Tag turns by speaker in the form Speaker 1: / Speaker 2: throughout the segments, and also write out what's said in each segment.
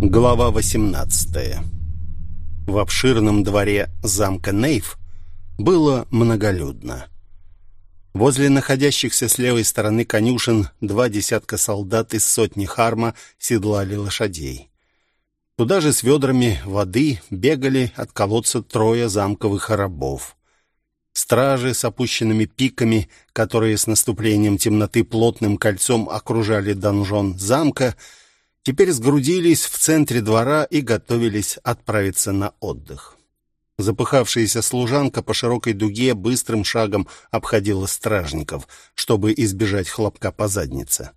Speaker 1: Глава 18 В обширном дворе замка Нейв было многолюдно. Возле находящихся с левой стороны конюшен два десятка солдат из сотни харма седлали лошадей. Туда же с ведрами воды бегали от колодца трое замковых рабов. Стражи с опущенными пиками, которые с наступлением темноты плотным кольцом окружали донжон замка, теперь сгрудились в центре двора и готовились отправиться на отдых. Запыхавшаяся служанка по широкой дуге быстрым шагом обходила стражников, чтобы избежать хлопка по заднице.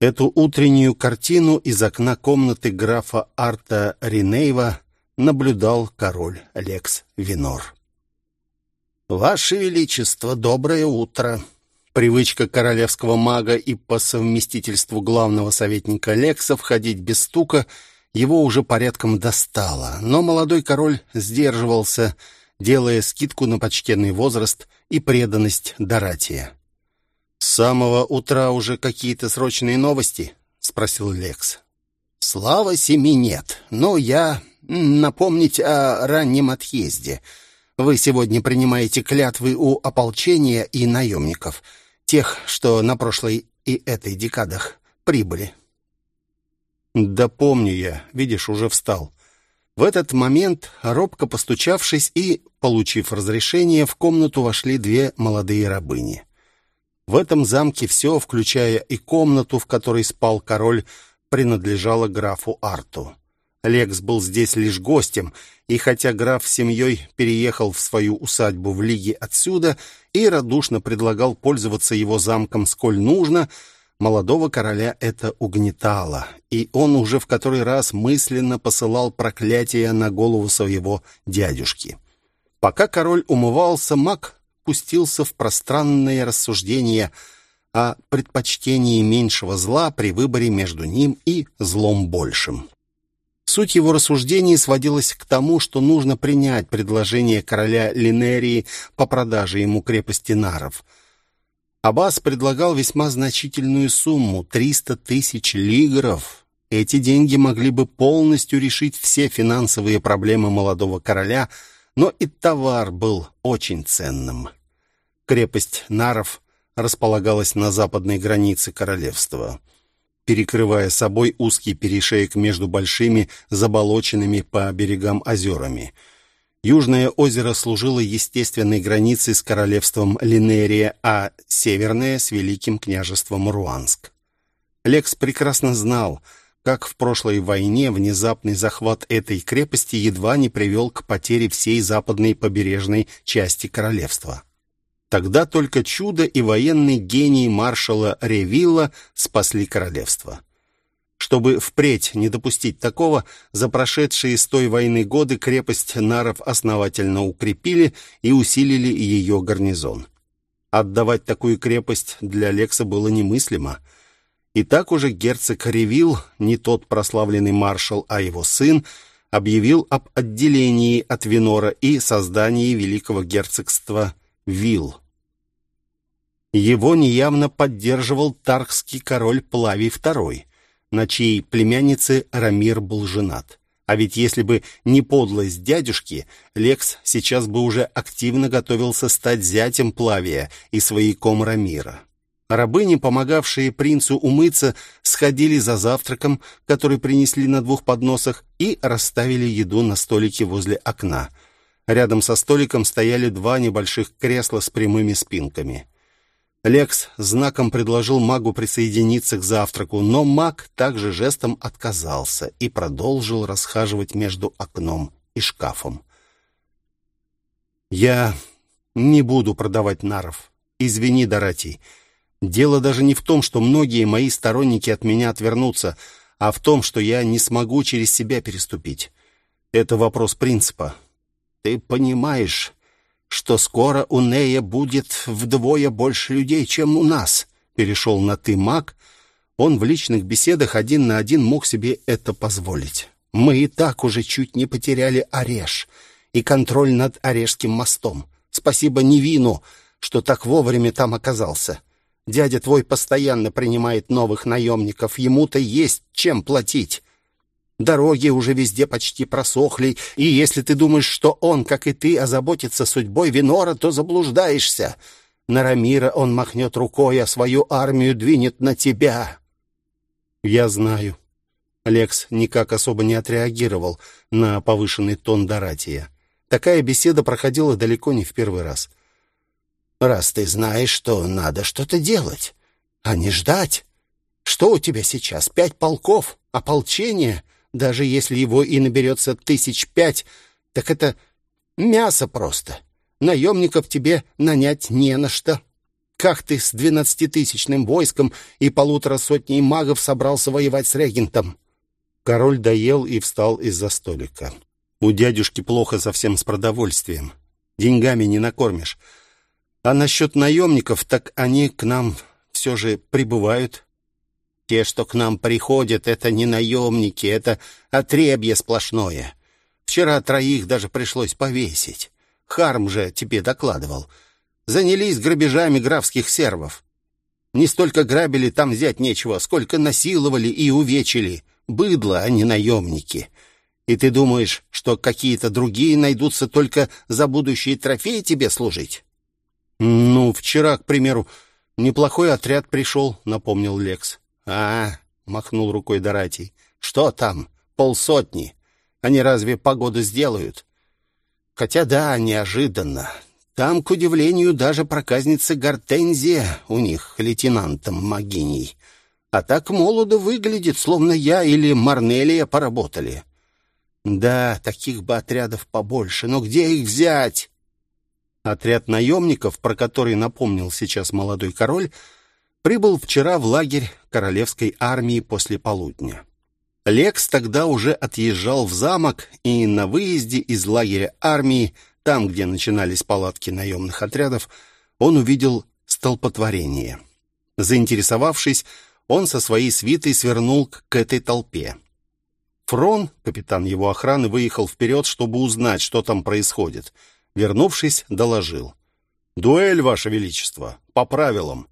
Speaker 1: Эту утреннюю картину из окна комнаты графа Арта Ринейва наблюдал король Лекс Винор. «Ваше Величество, доброе утро!» Привычка королевского мага и по совместительству главного советника Лекса входить без стука его уже порядком достала, но молодой король сдерживался, делая скидку на почтенный возраст и преданность Доратия. «С самого утра уже какие-то срочные новости?» — спросил Лекс. «Слава семи нет, но я напомнить о раннем отъезде. Вы сегодня принимаете клятвы у ополчения и наемников» тех, что на прошлой и этой декадах прибыли. Да помню я, видишь, уже встал. В этот момент, робко постучавшись и получив разрешение, в комнату вошли две молодые рабыни. В этом замке все, включая и комнату, в которой спал король, принадлежало графу Арту. Лекс был здесь лишь гостем, и хотя граф с семьей переехал в свою усадьбу в Лиге отсюда и радушно предлагал пользоваться его замком сколь нужно, молодого короля это угнетало, и он уже в который раз мысленно посылал проклятие на голову своего дядюшки. Пока король умывался, маг пустился в пространное рассуждение о предпочтении меньшего зла при выборе между ним и злом большим. Суть его рассуждений сводилась к тому, что нужно принять предложение короля Линерии по продаже ему крепости Наров. Аббас предлагал весьма значительную сумму — 300 тысяч лигров. Эти деньги могли бы полностью решить все финансовые проблемы молодого короля, но и товар был очень ценным. Крепость Наров располагалась на западной границе королевства — перекрывая собой узкий перешеек между большими заболоченными по берегам озерами. Южное озеро служило естественной границей с королевством Линерия, а северное — с великим княжеством Руанск. Лекс прекрасно знал, как в прошлой войне внезапный захват этой крепости едва не привел к потере всей западной побережной части королевства. Тогда только чудо и военный гений маршала Ревилла спасли королевство. Чтобы впредь не допустить такого, за прошедшие с той войны годы крепость Наров основательно укрепили и усилили ее гарнизон. Отдавать такую крепость для Лекса было немыслимо. И так уже герцог Ревил, не тот прославленный маршал, а его сын, объявил об отделении от Винора и создании великого герцогства Вил. Его неявно поддерживал тархский король Плавий II, на чьей племяннице Рамир был женат. А ведь если бы не подлость дядюшки, Лекс сейчас бы уже активно готовился стать зятем Плавия и свояком Рамира. Рабыни, помогавшие принцу умыться, сходили за завтраком, который принесли на двух подносах, и расставили еду на столике возле окна. Рядом со столиком стояли два небольших кресла с прямыми спинками. Лекс знаком предложил магу присоединиться к завтраку, но маг также жестом отказался и продолжил расхаживать между окном и шкафом. «Я не буду продавать наров. Извини, Доратий. Дело даже не в том, что многие мои сторонники от меня отвернутся, а в том, что я не смогу через себя переступить. Это вопрос принципа. Ты понимаешь, что скоро у Нея будет вдвое больше людей, чем у нас. Перешел на «ты» маг. Он в личных беседах один на один мог себе это позволить. Мы и так уже чуть не потеряли Ореш и контроль над Орешским мостом. Спасибо Невину, что так вовремя там оказался. Дядя твой постоянно принимает новых наемников, ему-то есть чем платить. Дороги уже везде почти просохли, и если ты думаешь, что он, как и ты, озаботится судьбой Винора, то заблуждаешься. На Рамира он махнет рукой, а свою армию двинет на тебя». «Я знаю». Лекс никак особо не отреагировал на повышенный тон Доратия. Такая беседа проходила далеко не в первый раз. «Раз ты знаешь, что надо что-то делать, а не ждать. Что у тебя сейчас? Пять полков? Ополчение? Даже если его и наберется тысяч пять, так это мясо просто. Наемников тебе нанять не на что. Как ты с двенадцатитысячным войском и полутора сотней магов собрался воевать с регентом?» Король доел и встал из-за столика. «У дядюшки плохо совсем с продовольствием. Деньгами не накормишь. А насчет наемников, так они к нам все же прибывают. Те, что к нам приходят, это не наемники, это отребье сплошное. Вчера троих даже пришлось повесить. Харм же тебе докладывал. Занялись грабежами графских сервов. Не столько грабили, там взять нечего, сколько насиловали и увечили. Быдло, а не наемники. И ты думаешь, что какие-то другие найдутся только за будущие трофеи тебе служить? Ну, вчера, к примеру, неплохой отряд пришел, напомнил Лекс. «А, — махнул рукой Доратий, — что там? Полсотни. Они разве погоду сделают?» «Хотя да, неожиданно. Там, к удивлению, даже проказница Гортензия у них лейтенантом Магиней. А так молодо выглядит, словно я или Марнелия поработали. Да, таких бы отрядов побольше, но где их взять?» Отряд наемников, про который напомнил сейчас молодой король, прибыл вчера в лагерь королевской армии после полудня. Лекс тогда уже отъезжал в замок, и на выезде из лагеря армии, там, где начинались палатки наемных отрядов, он увидел столпотворение. Заинтересовавшись, он со своей свитой свернул к этой толпе. Фрон, капитан его охраны, выехал вперед, чтобы узнать, что там происходит. Вернувшись, доложил. «Дуэль, Ваше Величество, по правилам.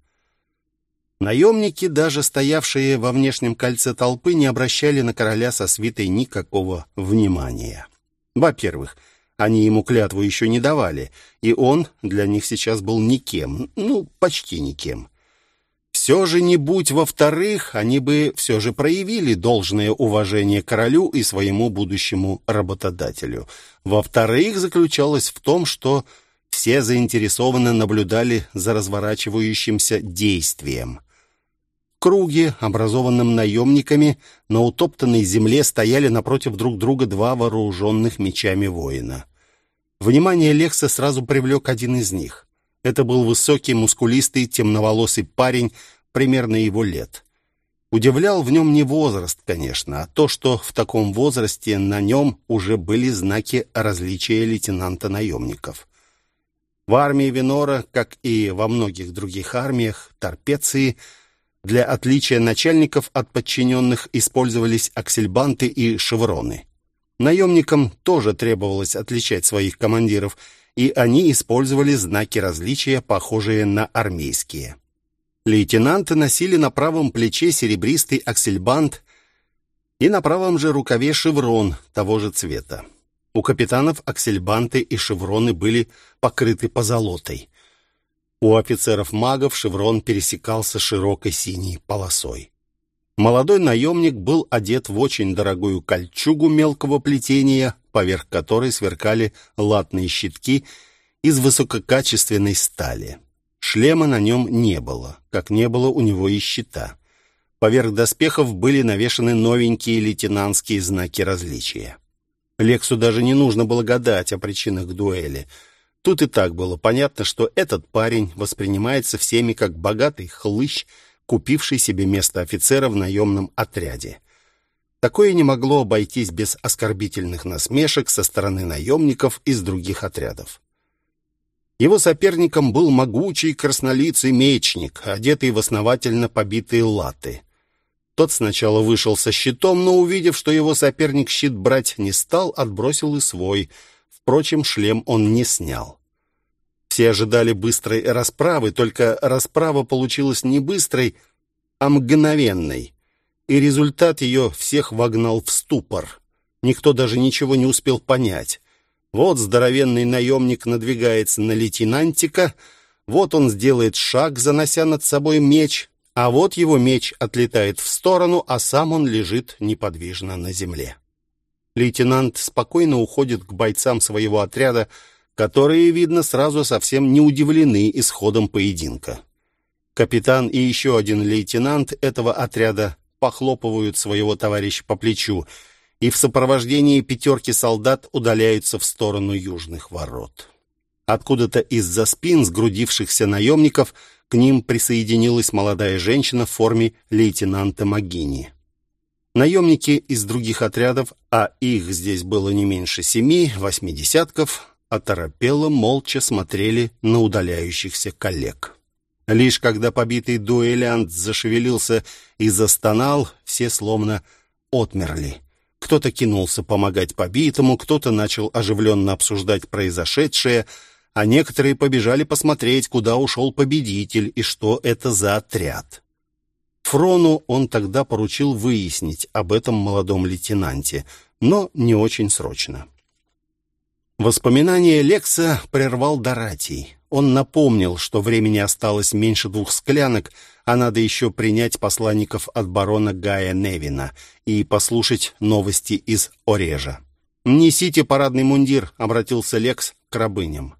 Speaker 1: Наемники, даже стоявшие во внешнем кольце толпы, не обращали на короля со свитой никакого внимания. Во-первых, они ему клятву еще не давали, и он для них сейчас был никем, ну, почти никем. Все же не будь во-вторых, они бы все же проявили должное уважение королю и своему будущему работодателю. Во-вторых, заключалось в том, что все заинтересованно наблюдали за разворачивающимся действием круге, образованном наемниками, на утоптанной земле стояли напротив друг друга два вооруженных мечами воина. Внимание Лекса сразу привлек один из них. Это был высокий, мускулистый, темноволосый парень, примерно его лет. Удивлял в нем не возраст, конечно, а то, что в таком возрасте на нем уже были знаки различия лейтенанта наемников. В армии Винора, как и во многих других армиях, торпеции – для отличия начальников от подчиненных использовались аксельбанты и шевроны. Наемникам тоже требовалось отличать своих командиров, и они использовали знаки различия, похожие на армейские. Лейтенанты носили на правом плече серебристый аксельбант и на правом же рукаве шеврон того же цвета. У капитанов аксельбанты и шевроны были покрыты позолотой. У офицеров-магов шеврон пересекался широкой синей полосой. Молодой наемник был одет в очень дорогую кольчугу мелкого плетения, поверх которой сверкали латные щитки из высококачественной стали. Шлема на нем не было, как не было у него и щита. Поверх доспехов были навешаны новенькие лейтенантские знаки различия. Лексу даже не нужно было гадать о причинах дуэли — Тут и так было понятно, что этот парень воспринимается всеми как богатый хлыщ, купивший себе место офицера в наемном отряде. Такое не могло обойтись без оскорбительных насмешек со стороны наемников из других отрядов. Его соперником был могучий краснолицый мечник, одетый в основательно побитые латы. Тот сначала вышел со щитом, но, увидев, что его соперник щит брать не стал, отбросил и свой — Впрочем, шлем он не снял. Все ожидали быстрой расправы, только расправа получилась не быстрой, а мгновенной. и результат ее всех вогнал в ступор. Никто даже ничего не успел понять. Вот здоровенный наемник надвигается на лейтенантика, вот он сделает шаг, занося над собой меч, а вот его меч отлетает в сторону, а сам он лежит неподвижно на земле. Лейтенант спокойно уходит к бойцам своего отряда, которые, видно, сразу совсем не удивлены исходом поединка. Капитан и еще один лейтенант этого отряда похлопывают своего товарища по плечу и в сопровождении пятерки солдат удаляются в сторону южных ворот. Откуда-то из-за спин сгрудившихся наемников к ним присоединилась молодая женщина в форме лейтенанта Магини. Наемники из других отрядов, а их здесь было не меньше семи, восьми десятков, оторопело молча смотрели на удаляющихся коллег. Лишь когда побитый дуэлянт зашевелился и застонал, все словно отмерли. Кто-то кинулся помогать побитому, кто-то начал оживленно обсуждать произошедшее, а некоторые побежали посмотреть, куда ушел победитель и что это за отряд. Фрону он тогда поручил выяснить об этом молодом лейтенанте, но не очень срочно. Воспоминания Лекса прервал Доратий. Он напомнил, что времени осталось меньше двух склянок, а надо еще принять посланников от барона Гая Невина и послушать новости из Орежа. «Несите парадный мундир», — обратился Лекс к рабыням.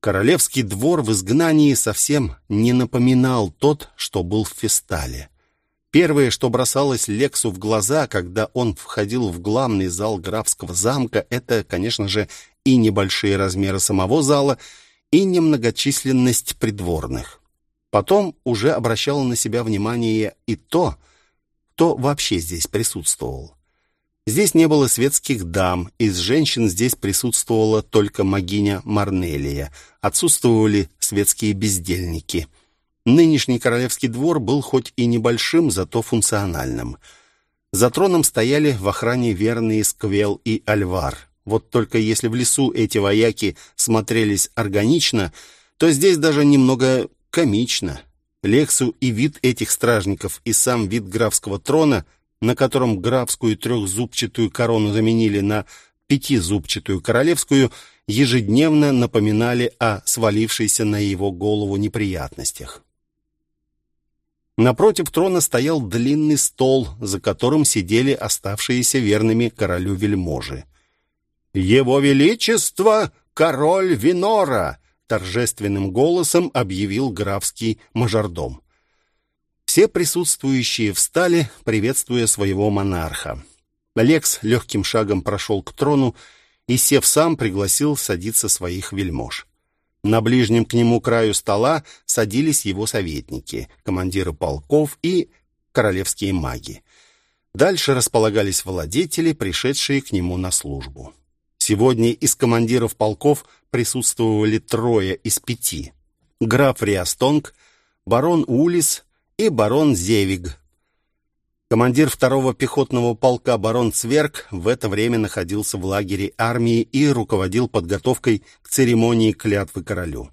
Speaker 1: Королевский двор в изгнании совсем не напоминал тот, что был в Фестале. Первое, что бросалось Лексу в глаза, когда он входил в главный зал графского замка, это, конечно же, и небольшие размеры самого зала, и немногочисленность придворных. Потом уже обращало на себя внимание и то, кто вообще здесь присутствовал. Здесь не было светских дам, из женщин здесь присутствовала только магиня Марнелия, отсутствовали светские бездельники. Нынешний королевский двор был хоть и небольшим, зато функциональным. За троном стояли в охране верные Сквел и Альвар – вот только если в лесу эти вояки смотрелись органично, то здесь даже немного комично. Лексу и вид этих стражников, и сам вид графского трона, на котором графскую трехзубчатую корону заменили на пятизубчатую королевскую, ежедневно напоминали о свалившейся на его голову неприятностях. Напротив трона стоял длинный стол, за которым сидели оставшиеся верными королю вельможи. «Его Величество — король Винора!» — торжественным голосом объявил графский мажордом. Все присутствующие встали, приветствуя своего монарха. Лекс легким шагом прошел к трону и, сев сам, пригласил садиться своих вельмож. На ближнем к нему краю стола садились его советники, командиры полков и королевские маги. Дальше располагались владетели, пришедшие к нему на службу. Сегодня из командиров полков присутствовали трое из пяти. Граф Риастонг, барон Улис и барон Зевиг. Командир второго пехотного полка барон Цверк в это время находился в лагере армии и руководил подготовкой к церемонии клятвы королю.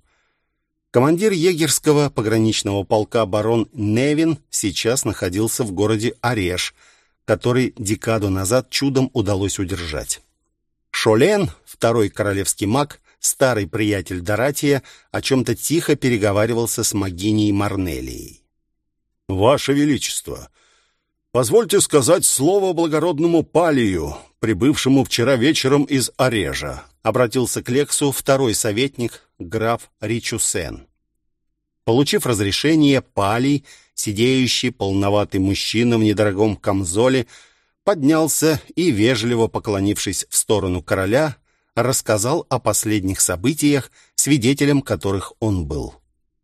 Speaker 1: Командир егерского пограничного полка барон Невин сейчас находился в городе Ореш, который декаду назад чудом удалось удержать. Шолен, второй королевский маг, старый приятель Доратия, о чем-то тихо переговаривался с магиней Марнелией. «Ваше Величество, позвольте сказать слово благородному Палию, прибывшему вчера вечером из Орежа», обратился к Лексу второй советник, граф Ричусен. Получив разрешение, Палий, сидеющий полноватый мужчина в недорогом камзоле, поднялся и, вежливо поклонившись в сторону короля, рассказал о последних событиях, свидетелем которых он был.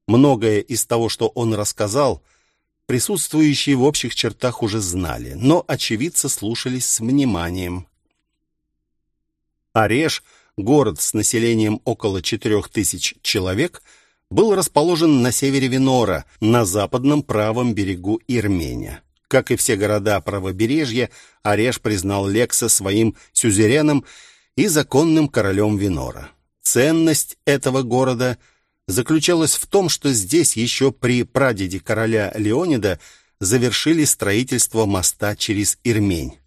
Speaker 1: Многое из того, что он рассказал, присутствующие в общих чертах уже знали, но очевидцы слушались с вниманием. Ореш, город с населением около четырех тысяч человек, был расположен на севере Винора, на западном правом берегу Ирмения. Как и все города правобережья, Ореш признал Лекса своим сюзереном и законным королем Винора. Ценность этого города заключалась в том, что здесь еще при прадеде короля Леонида завершили строительство моста через Ирмень.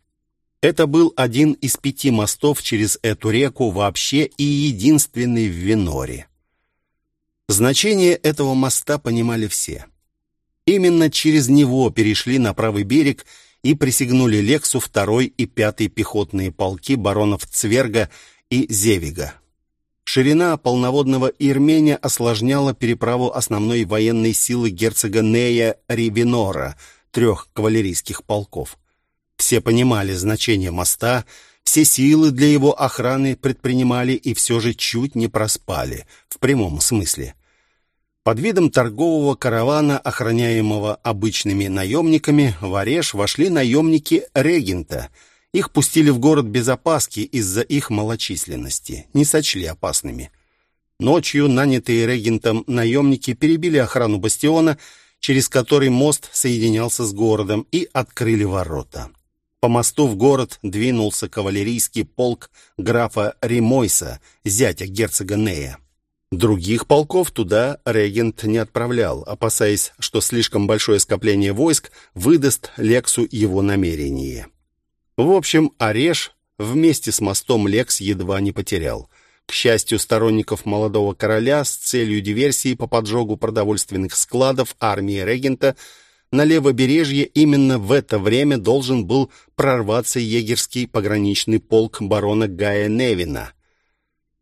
Speaker 1: Это был один из пяти мостов через эту реку вообще и единственный в Веноре. Значение этого моста понимали все. Именно через него перешли на правый берег и присягнули Лексу второй и пятый пехотные полки баронов Цверга и Зевига. Ширина полноводного Ирмения осложняла переправу основной военной силы герцога Нея Ривенора, трех кавалерийских полков. Все понимали значение моста, все силы для его охраны предпринимали и все же чуть не проспали, в прямом смысле. Под видом торгового каравана, охраняемого обычными наемниками, в Ореш вошли наемники регента. Их пустили в город без опаски из-за их малочисленности, не сочли опасными. Ночью нанятые регентом наемники перебили охрану бастиона, через который мост соединялся с городом, и открыли ворота. По мосту в город двинулся кавалерийский полк графа Римойса, зятя герцога Нея. Других полков туда регент не отправлял, опасаясь, что слишком большое скопление войск выдаст Лексу его намерение. В общем, Ореш вместе с мостом Лекс едва не потерял. К счастью, сторонников молодого короля с целью диверсии по поджогу продовольственных складов армии регента на левобережье именно в это время должен был прорваться егерский пограничный полк барона Гая Невина.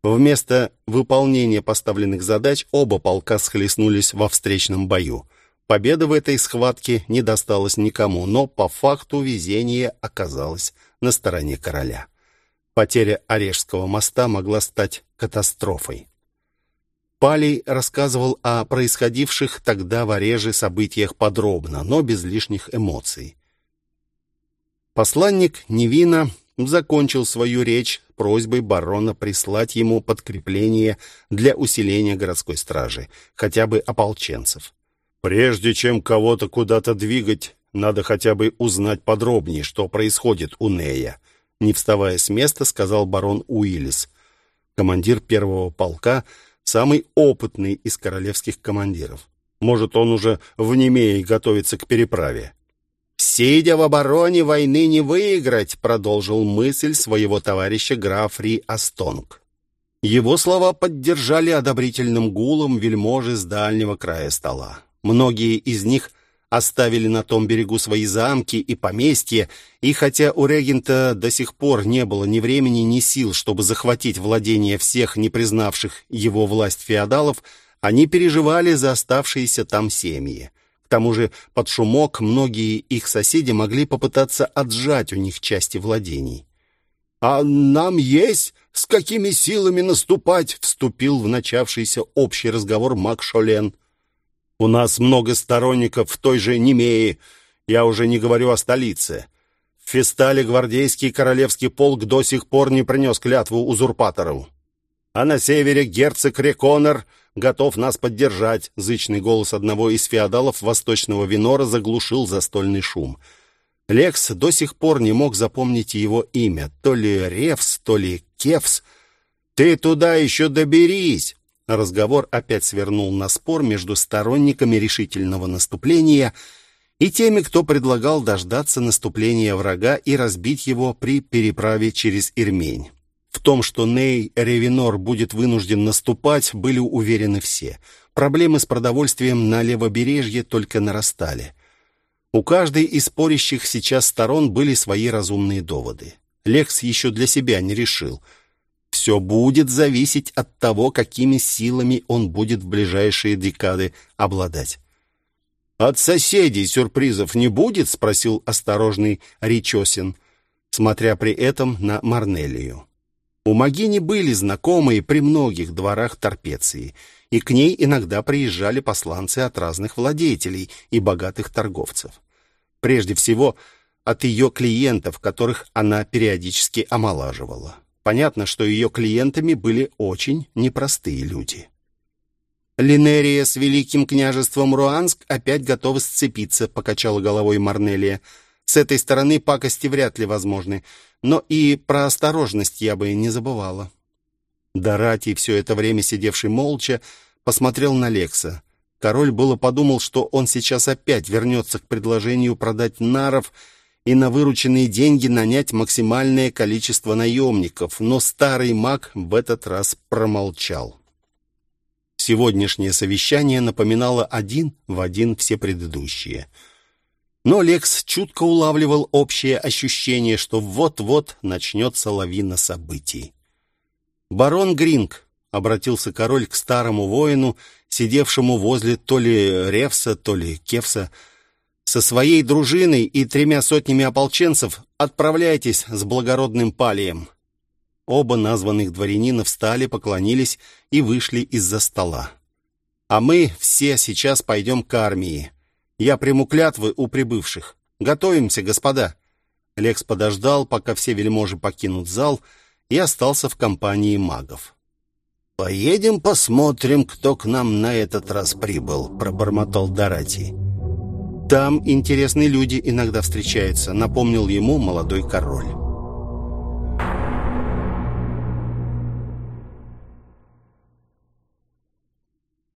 Speaker 1: Вместо выполнения поставленных задач оба полка схлестнулись во встречном бою. Победа в этой схватке не досталась никому, но по факту везение оказалось на стороне короля. Потеря Орешского моста могла стать катастрофой. Палей рассказывал о происходивших тогда в Ореже событиях подробно, но без лишних эмоций. Посланник Невина закончил свою речь просьбой барона прислать ему подкрепление для усиления городской стражи, хотя бы ополченцев. «Прежде чем кого-то куда-то двигать, надо хотя бы узнать подробнее, что происходит у Нея», не вставая с места, сказал барон Уиллис, командир первого полка, самый опытный из королевских командиров. Может, он уже в Немее готовится к переправе. «Сидя в обороне, войны не выиграть», — продолжил мысль своего товарища граф Ри Астонг. Его слова поддержали одобрительным гулом вельможи с дальнего края стола. Многие из них оставили на том берегу свои замки и поместья, и хотя у регента до сих пор не было ни времени, ни сил, чтобы захватить владение всех не признавших его власть феодалов, они переживали за оставшиеся там семьи. К тому же под шумок многие их соседи могли попытаться отжать у них части владений. «А нам есть с какими силами наступать?» — вступил в начавшийся общий разговор Мак Шолен. «У нас много сторонников в той же Немее, я уже не говорю о столице. В Фестале гвардейский королевский полк до сих пор не принес клятву узурпатору. А на севере герцог Реконер готов нас поддержать!» Зычный голос одного из феодалов восточного Винора заглушил застольный шум. Лекс до сих пор не мог запомнить его имя. То ли Ревс, то ли Кевс. «Ты туда еще доберись!» Разговор опять свернул на спор между сторонниками решительного наступления и теми, кто предлагал дождаться наступления врага и разбить его при переправе через Ирмень. В том, что Ней Ревенор будет вынужден наступать, были уверены все. Проблемы с продовольствием на левобережье только нарастали. У каждой из спорящих сейчас сторон были свои разумные доводы. Лекс еще для себя не решил. Все будет зависеть от того, какими силами он будет в ближайшие декады обладать. «От соседей сюрпризов не будет?» — спросил осторожный Ричосин, смотря при этом на Марнелию. У Магини были знакомые при многих дворах Торпеции, и к ней иногда приезжали посланцы от разных владетелей и богатых торговцев. Прежде всего, от ее клиентов, которых она периодически омолаживала. Понятно, что ее клиентами были очень непростые люди. «Линерия с Великим княжеством Руанск опять готова сцепиться», — покачала головой Марнелия. «С этой стороны пакости вряд ли возможны. Но и про осторожность я бы не забывала. Доратий, все это время сидевший молча, посмотрел на Лекса. Король было подумал, что он сейчас опять вернется к предложению продать наров и на вырученные деньги нанять максимальное количество наемников, но старый маг в этот раз промолчал. Сегодняшнее совещание напоминало один в один все предыдущие. Но Лекс чутко улавливал общее ощущение, что вот-вот начнется лавина событий. «Барон Гринг», — обратился король к старому воину, сидевшему возле то ли Ревса, то ли Кевса, со своей дружиной и тремя сотнями ополченцев отправляйтесь с благородным палием. Оба названных дворянина встали, поклонились и вышли из-за стола. «А мы все сейчас пойдем к армии. Я приму клятвы у прибывших. Готовимся, господа». Лекс подождал, пока все вельможи покинут зал, и остался в компании магов. «Поедем посмотрим, кто к нам на этот раз прибыл», — пробормотал Дорати. «Там интересные люди иногда встречаются», — напомнил ему молодой король.